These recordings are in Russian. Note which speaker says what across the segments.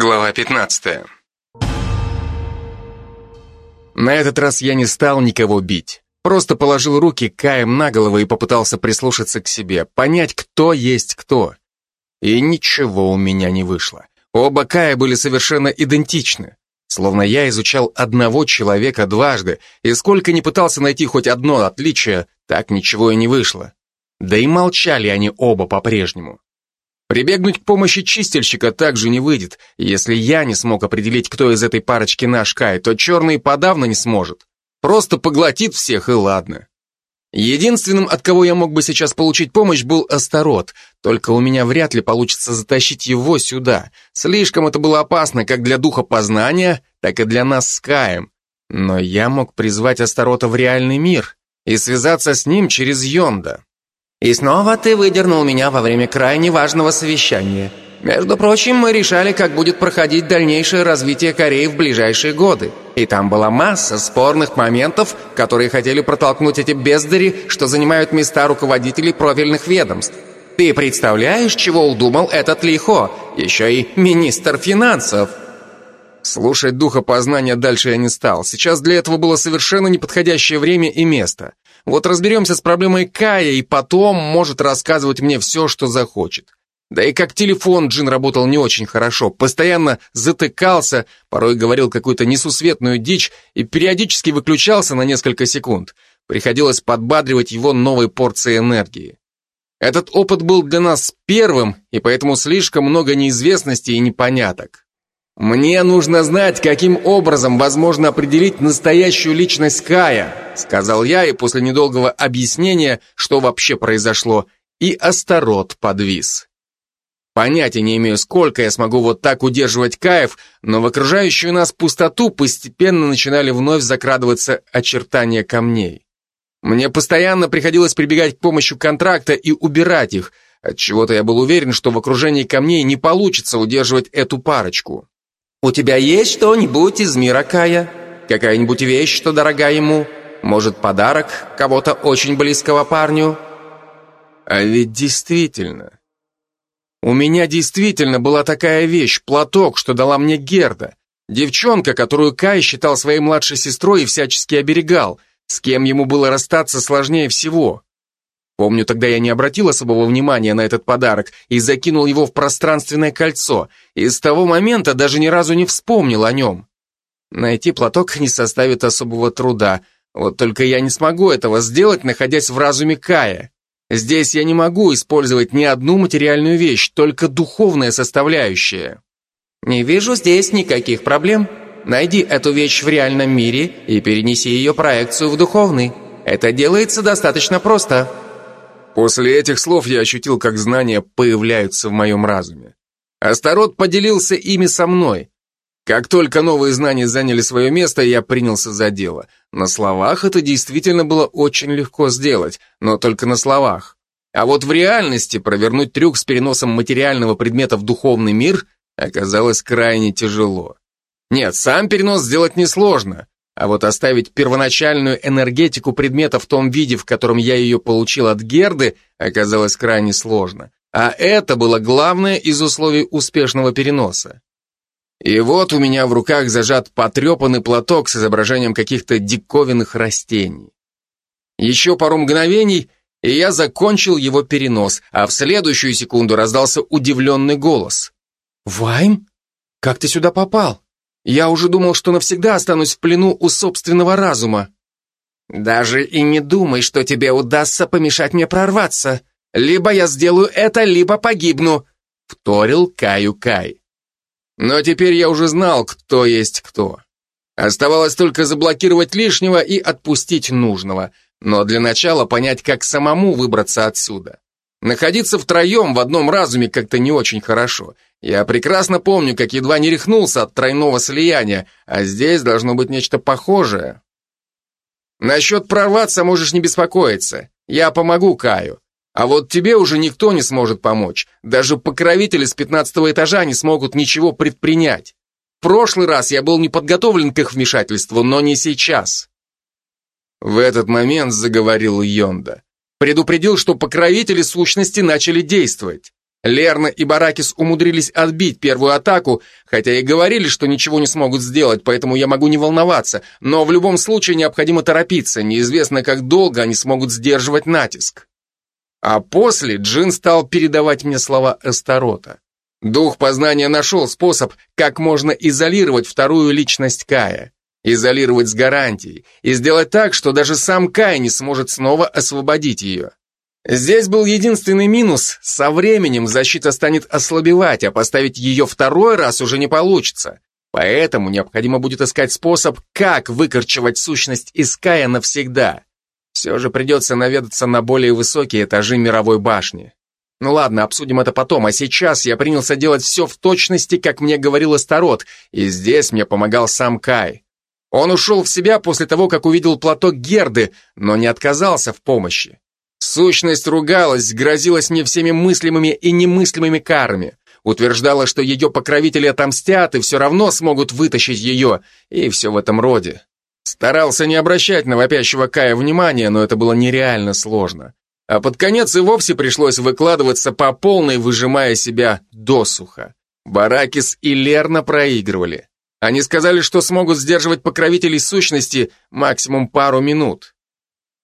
Speaker 1: Глава 15. На этот раз я не стал никого бить. Просто положил руки Каем на голову и попытался прислушаться к себе, понять, кто есть кто. И ничего у меня не вышло. Оба Кая были совершенно идентичны. Словно я изучал одного человека дважды, и сколько ни пытался найти хоть одно отличие, так ничего и не вышло. Да и молчали они оба по-прежнему. Прибегнуть к помощи чистильщика также не выйдет. Если я не смог определить, кто из этой парочки наш Кай, то черный подавно не сможет. Просто поглотит всех и ладно. Единственным, от кого я мог бы сейчас получить помощь, был Астарот, только у меня вряд ли получится затащить его сюда. Слишком это было опасно как для духа познания, так и для нас с Каем. Но я мог призвать Астарота в реальный мир и связаться с ним через Йонда.
Speaker 2: И снова ты выдернул меня во время крайне важного совещания. Между прочим, мы решали, как будет проходить дальнейшее развитие Кореи в ближайшие годы. И там была масса спорных моментов, которые хотели протолкнуть эти бездари, что занимают места руководителей профильных ведомств. Ты представляешь, чего удумал этот Лихо, еще и министр финансов?
Speaker 1: Слушать духа познания дальше я не стал. Сейчас для этого было совершенно неподходящее время и место. Вот разберемся с проблемой Кая, и потом может рассказывать мне все, что захочет. Да и как телефон Джин работал не очень хорошо, постоянно затыкался, порой говорил какую-то несусветную дичь и периодически выключался на несколько секунд. Приходилось подбадривать его новой порцией энергии. Этот опыт был для нас первым, и поэтому слишком много неизвестностей и непоняток. «Мне нужно знать, каким образом возможно определить настоящую личность Кая», сказал я, и после недолгого объяснения, что вообще произошло, и Астарот подвис. Понятия не имею, сколько я смогу вот так удерживать Каев, но в окружающую нас пустоту постепенно начинали вновь закрадываться очертания камней. Мне постоянно приходилось прибегать к помощи контракта и убирать их, отчего-то я был уверен, что в окружении камней не получится удерживать эту парочку.
Speaker 2: «У тебя есть что-нибудь из мира Кая? Какая-нибудь вещь, что дорога ему? Может, подарок кого-то очень близкого парню?»
Speaker 1: А ведь действительно. У меня действительно была такая вещь, платок, что дала мне Герда. Девчонка, которую Кай считал своей младшей сестрой и всячески оберегал, с кем ему было расстаться сложнее всего. Помню, тогда я не обратил особого внимания на этот подарок и закинул его в пространственное кольцо, и с того момента даже ни разу не вспомнил о нем. Найти платок не составит особого труда, вот только я не смогу этого сделать, находясь в разуме Кая. Здесь я не могу использовать ни одну материальную вещь, только духовная составляющая.
Speaker 2: Не вижу здесь никаких проблем. Найди эту вещь в реальном мире и перенеси ее проекцию в духовный. Это делается достаточно просто.
Speaker 1: После этих слов я ощутил, как знания появляются в моем разуме. Астарот поделился ими со мной. Как только новые знания заняли свое место, я принялся за дело. На словах это действительно было очень легко сделать, но только на словах. А вот в реальности провернуть трюк с переносом материального предмета в духовный мир оказалось крайне тяжело. Нет, сам перенос сделать несложно, а вот оставить первоначальную энергетику предмета в том виде, в котором я ее получил от Герды, оказалось крайне сложно. А это было главное из условий успешного переноса. И вот у меня в руках зажат потрепанный платок с изображением каких-то диковинных растений. Еще пару мгновений, и я закончил его перенос, а в следующую секунду раздался удивленный голос. «Вайм? Как ты сюда попал?» Я уже думал, что навсегда останусь в плену у собственного разума.
Speaker 2: Даже и не думай, что тебе удастся помешать мне прорваться. Либо я сделаю это, либо погибну, вторил Каю Кай.
Speaker 1: Но теперь я уже знал, кто есть кто. Оставалось только заблокировать лишнего и отпустить нужного, но для начала понять, как самому выбраться отсюда. Находиться втроем в одном разуме как-то не очень хорошо. Я прекрасно помню, как едва не рехнулся от тройного слияния, а здесь должно быть нечто похожее. Насчет прорваться можешь не беспокоиться. Я помогу Каю. А вот тебе уже никто не сможет помочь. Даже покровители с пятнадцатого этажа не смогут ничего предпринять. В прошлый раз я был не подготовлен к их вмешательству, но не сейчас. В этот момент заговорил Йонда. Предупредил, что покровители сущности начали действовать. Лерна и Баракис умудрились отбить первую атаку, хотя и говорили, что ничего не смогут сделать, поэтому я могу не волноваться, но в любом случае необходимо торопиться, неизвестно, как долго они смогут сдерживать натиск. А после Джин стал передавать мне слова Эстарота. Дух познания нашел способ, как можно изолировать вторую личность Кая. Изолировать с гарантией и сделать так, что даже сам Кай не сможет снова освободить ее. Здесь был единственный минус. Со временем защита станет ослабевать, а поставить ее второй раз уже не получится. Поэтому необходимо будет искать способ, как выкорчевать сущность из Кая навсегда. Все же придется наведаться на более высокие этажи мировой башни. Ну ладно, обсудим это потом, а сейчас я принялся делать все в точности, как мне говорил Астарот, и здесь мне помогал сам Кай. Он ушел в себя после того, как увидел платок Герды, но не отказался в помощи. Сущность ругалась, грозилась мне всеми мыслимыми и немыслимыми карами. Утверждала, что ее покровители отомстят и все равно смогут вытащить ее, и все в этом роде. Старался не обращать на вопящего Кая внимания, но это было нереально сложно. А под конец и вовсе пришлось выкладываться по полной, выжимая себя досуха. Баракис и Лерна проигрывали. Они сказали, что смогут сдерживать покровителей сущности максимум пару минут.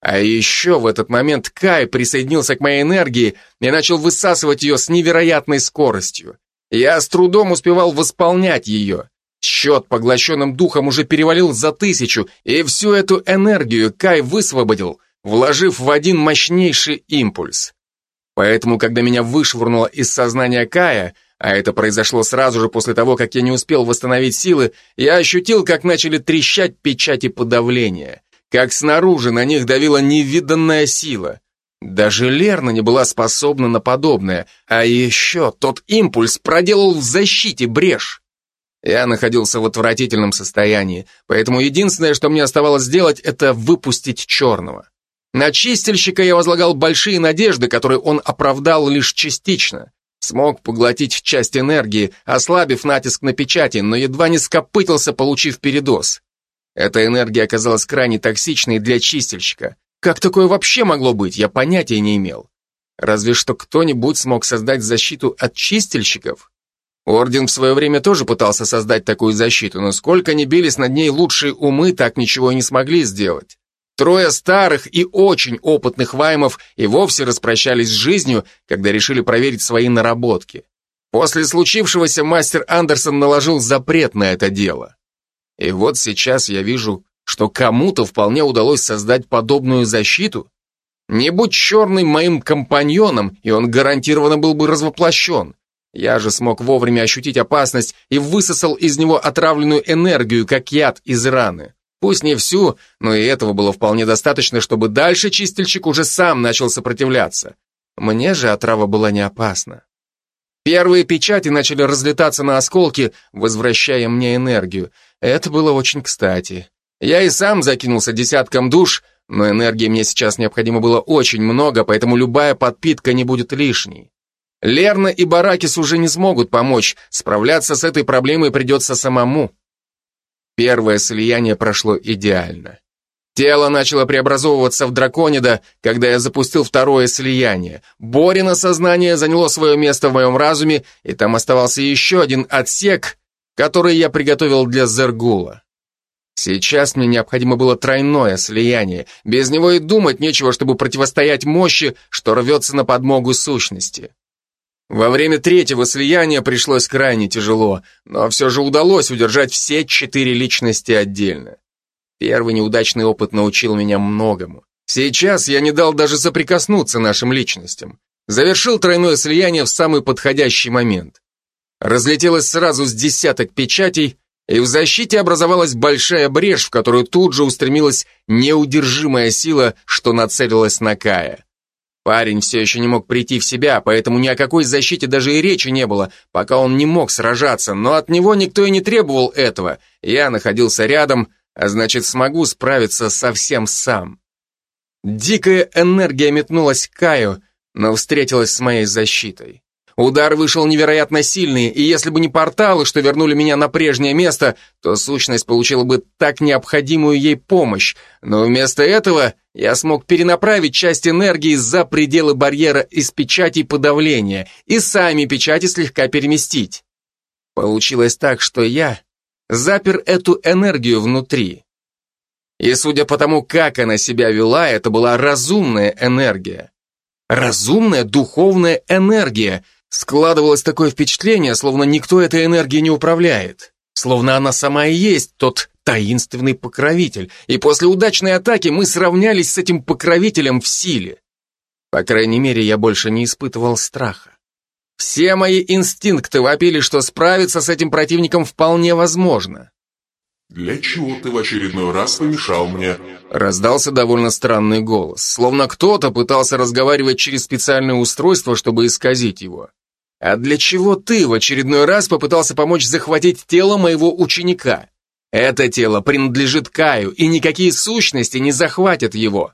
Speaker 1: А еще в этот момент Кай присоединился к моей энергии и начал высасывать ее с невероятной скоростью. Я с трудом успевал восполнять ее. Счет поглощенным духом уже перевалил за тысячу, и всю эту энергию Кай высвободил, вложив в один мощнейший импульс. Поэтому, когда меня вышвырнуло из сознания Кая, а это произошло сразу же после того, как я не успел восстановить силы, я ощутил, как начали трещать печати подавления как снаружи на них давила невиданная сила. Даже Лерна не была способна на подобное, а еще тот импульс проделал в защите брешь. Я находился в отвратительном состоянии, поэтому единственное, что мне оставалось сделать, это выпустить черного. На чистильщика я возлагал большие надежды, которые он оправдал лишь частично. Смог поглотить часть энергии, ослабив натиск на печати, но едва не скопытился, получив передоз. Эта энергия оказалась крайне токсичной для чистильщика. Как такое вообще могло быть, я понятия не имел. Разве что кто-нибудь смог создать защиту от чистильщиков. Орден в свое время тоже пытался создать такую защиту, но сколько ни бились над ней лучшие умы, так ничего и не смогли сделать. Трое старых и очень опытных ваймов и вовсе распрощались с жизнью, когда решили проверить свои наработки. После случившегося мастер Андерсон наложил запрет на это дело. И вот сейчас я вижу, что кому-то вполне удалось создать подобную защиту. Не будь черный моим компаньоном, и он гарантированно был бы развоплощен. Я же смог вовремя ощутить опасность и высосал из него отравленную энергию, как яд из раны. Пусть не всю, но и этого было вполне достаточно, чтобы дальше чистильщик уже сам начал сопротивляться. Мне же отрава была не опасна. Первые печати начали разлетаться на осколки, возвращая мне энергию. Это было очень кстати. Я и сам закинулся десятком душ, но энергии мне сейчас необходимо было очень много, поэтому любая подпитка не будет лишней. Лерна и Баракис уже не смогут помочь, справляться с этой проблемой придется самому. Первое слияние прошло идеально. Тело начало преобразовываться в драконида, когда я запустил второе слияние. Борина сознание заняло свое место в моем разуме, и там оставался еще один отсек, который я приготовил для Зергула. Сейчас мне необходимо было тройное слияние. Без него и думать нечего, чтобы противостоять мощи, что рвется на подмогу сущности. Во время третьего слияния пришлось крайне тяжело, но все же удалось удержать все четыре личности отдельно. Первый неудачный опыт научил меня многому. Сейчас я не дал даже соприкоснуться нашим личностям. Завершил тройное слияние в самый подходящий момент. Разлетелось сразу с десяток печатей, и в защите образовалась большая брешь, в которую тут же устремилась неудержимая сила, что нацелилась на Кая. Парень все еще не мог прийти в себя, поэтому ни о какой защите даже и речи не было, пока он не мог сражаться, но от него никто и не требовал этого. Я находился рядом, а значит смогу справиться совсем сам. Дикая энергия метнулась к Каю, но встретилась с моей защитой. Удар вышел невероятно сильный, и если бы не порталы, что вернули меня на прежнее место, то сущность получила бы так необходимую ей помощь. Но вместо этого я смог перенаправить часть энергии за пределы барьера из печати подавления и сами печати слегка переместить. Получилось так, что я запер эту энергию внутри. И судя по тому, как она себя вела, это была разумная энергия. Разумная духовная энергия — Складывалось такое впечатление, словно никто этой энергией не управляет. Словно она сама и есть тот таинственный покровитель. И после удачной атаки мы сравнялись с этим покровителем в силе. По крайней мере, я больше не испытывал страха. Все мои инстинкты вопили, что справиться с этим противником вполне возможно.
Speaker 3: «Для чего ты в очередной раз помешал мне?»
Speaker 1: Раздался довольно странный голос, словно кто-то пытался разговаривать через специальное устройство, чтобы исказить его. А для чего ты в очередной раз попытался помочь захватить тело моего ученика? Это тело принадлежит Каю, и никакие сущности не захватят его.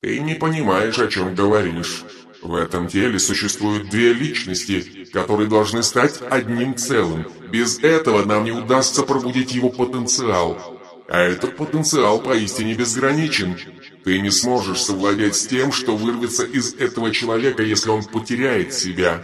Speaker 3: Ты не понимаешь, о чем говоришь. В этом теле существуют две личности, которые должны стать одним целым. Без этого нам не удастся пробудить его потенциал. А этот потенциал поистине безграничен. Ты не сможешь совладать с тем, что вырвется из этого человека, если он потеряет себя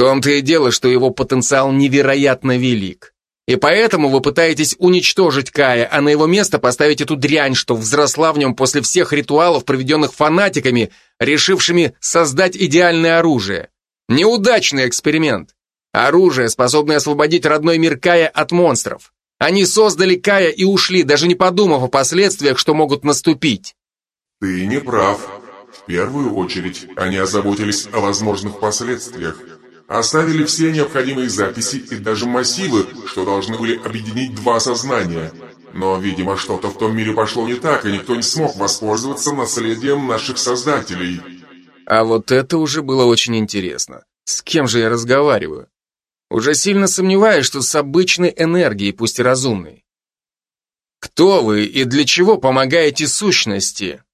Speaker 1: том-то и дело, что его потенциал невероятно велик. И поэтому вы пытаетесь уничтожить Кая, а на его место поставить эту дрянь, что взросла в нем после всех ритуалов, проведенных фанатиками, решившими создать идеальное оружие. Неудачный эксперимент. Оружие, способное освободить родной мир Кая от монстров. Они создали Кая и ушли, даже не подумав о последствиях, что могут наступить.
Speaker 3: Ты не прав. В первую очередь, они озаботились о возможных последствиях. Оставили все необходимые записи и даже массивы, что должны были объединить два сознания. Но, видимо, что-то в том мире пошло не так, и никто не смог воспользоваться наследием наших создателей.
Speaker 1: А вот это уже было очень интересно. С кем же я разговариваю? Уже сильно сомневаюсь, что с обычной энергией, пусть и разумной. Кто вы и для чего помогаете сущности?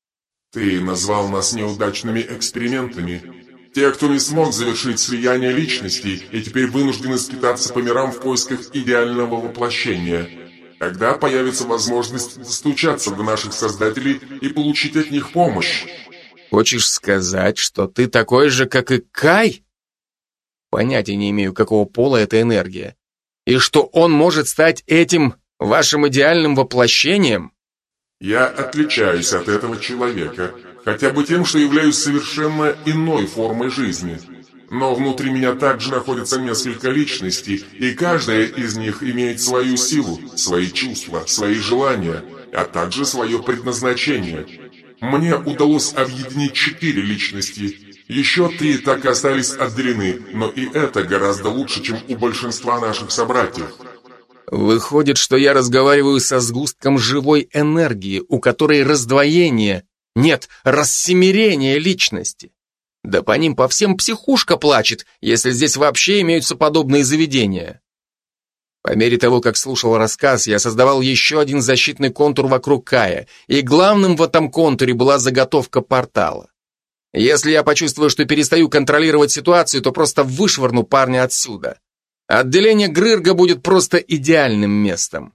Speaker 3: Ты назвал нас неудачными экспериментами. Те, кто не смог завершить слияние личностей и теперь вынуждены скитаться по мирам в поисках идеального воплощения. Тогда появится возможность достучаться до наших создателей и получить от них помощь.
Speaker 1: Хочешь сказать, что ты такой же, как и Кай? Понятия не имею, какого пола эта энергия. И что он может стать этим вашим идеальным воплощением?
Speaker 3: Я отличаюсь от этого человека, хотя бы тем, что являюсь совершенно иной формой жизни. Но внутри меня также находятся несколько личностей, и каждая из них имеет свою силу, свои чувства, свои желания, а также свое предназначение. Мне удалось объединить четыре личности. Еще три так и остались отделены, но и это гораздо лучше, чем у большинства наших собратьев.
Speaker 1: Выходит, что я разговариваю со сгустком живой энергии, у которой раздвоение нет, рассемерение личности. Да по ним по всем психушка плачет, если здесь вообще имеются подобные заведения. По мере того, как слушал рассказ, я создавал еще один защитный контур вокруг Кая, и главным в этом контуре была заготовка портала. Если я почувствую, что перестаю контролировать ситуацию, то просто вышвырну парня отсюда. Отделение Грырга будет просто идеальным местом.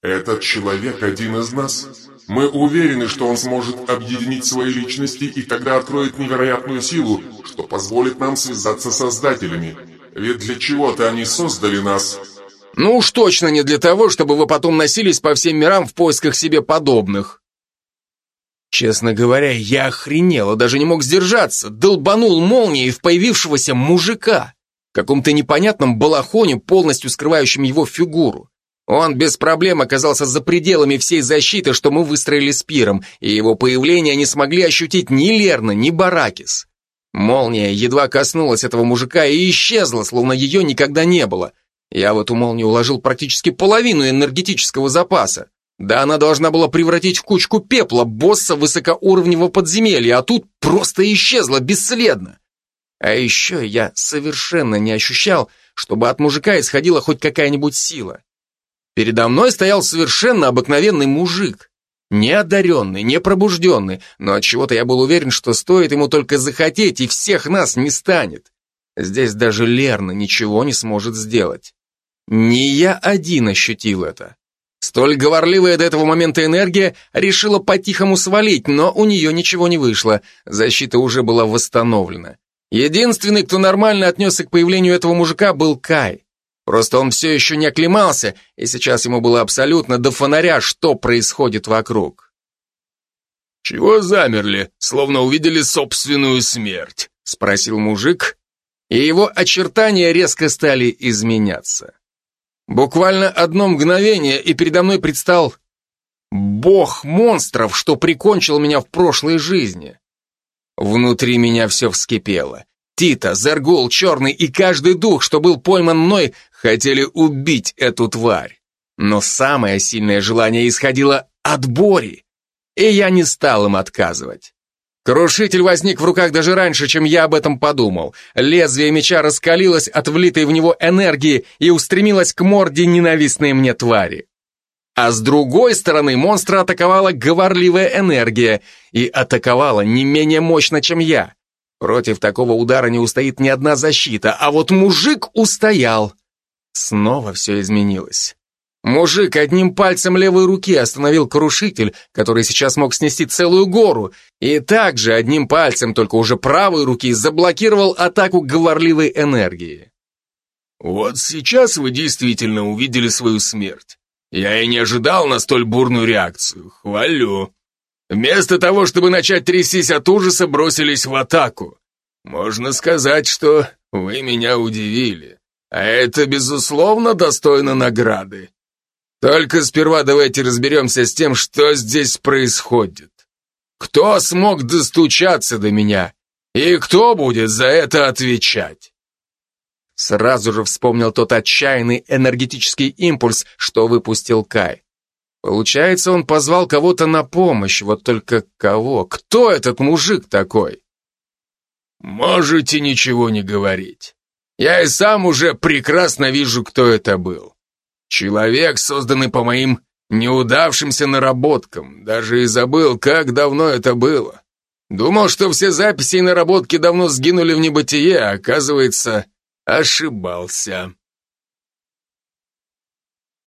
Speaker 3: Этот человек один из нас. Мы уверены, что он сможет объединить свои личности и тогда откроет невероятную силу, что позволит нам связаться с Создателями. Ведь для чего-то они создали нас.
Speaker 1: Ну уж точно не для того, чтобы вы потом носились по всем мирам в поисках себе подобных. Честно говоря, я охренел и даже не мог сдержаться, долбанул молнией в появившегося мужика, в каком-то непонятном балахоне, полностью скрывающем его фигуру. Он без проблем оказался за пределами всей защиты, что мы выстроили с Пиром, и его появление не смогли ощутить ни Лерна, ни Баракис. Молния едва коснулась этого мужика и исчезла, словно ее никогда не было. Я в эту молнию уложил практически половину энергетического запаса. Да она должна была превратить в кучку пепла босса высокоуровневого подземелья, а тут просто исчезла бесследно. А еще я совершенно не ощущал, чтобы от мужика исходила хоть какая-нибудь сила. Передо мной стоял совершенно обыкновенный мужик. Не одаренный, не пробужденный, но от чего то я был уверен, что стоит ему только захотеть, и всех нас не станет. Здесь даже Лерна ничего не сможет сделать. Не я один ощутил это. Столь говорливая до этого момента энергия решила по-тихому свалить, но у нее ничего не вышло, защита уже была восстановлена. Единственный, кто нормально отнесся к появлению этого мужика, был Кай. Просто он все еще не оклемался, и сейчас ему было абсолютно до фонаря, что происходит вокруг.
Speaker 4: «Чего замерли, словно увидели собственную смерть?» — спросил мужик,
Speaker 1: и его очертания резко стали изменяться. Буквально одно мгновение, и передо мной предстал бог монстров, что прикончил меня в прошлой жизни. Внутри меня все вскипело. Тита, Зергул, Черный и каждый дух, что был пойман мной, хотели убить эту тварь. Но самое сильное желание исходило от Бори, и я не стал им отказывать. Крушитель возник в руках даже раньше, чем я об этом подумал. Лезвие меча раскалилось от влитой в него энергии и устремилось к морде ненавистной мне твари. А с другой стороны монстра атаковала говорливая энергия и атаковала не менее мощно, чем я. Против такого удара не устоит ни одна защита, а вот мужик устоял. Снова все изменилось. Мужик одним пальцем левой руки остановил крушитель, который сейчас мог снести целую гору, и также одним пальцем, только уже правой руки, заблокировал атаку говорливой энергии.
Speaker 4: «Вот сейчас вы действительно увидели свою смерть. Я и не ожидал на столь бурную реакцию. Хвалю. Вместо того, чтобы начать трястись от ужаса, бросились в атаку. Можно сказать, что вы меня удивили. А это, безусловно, достойно награды. Только сперва давайте разберемся с тем, что здесь происходит. Кто смог достучаться до меня? И кто будет за это отвечать?
Speaker 1: Сразу же вспомнил тот отчаянный энергетический импульс, что выпустил Кай. Получается, он позвал кого-то на помощь, вот только кого? Кто этот мужик такой?
Speaker 4: Можете ничего не говорить. Я и сам уже прекрасно вижу, кто это был. Человек, созданный по моим неудавшимся наработкам. Даже и забыл, как давно это было. Думал, что все записи и наработки давно сгинули в небытие, а оказывается, ошибался.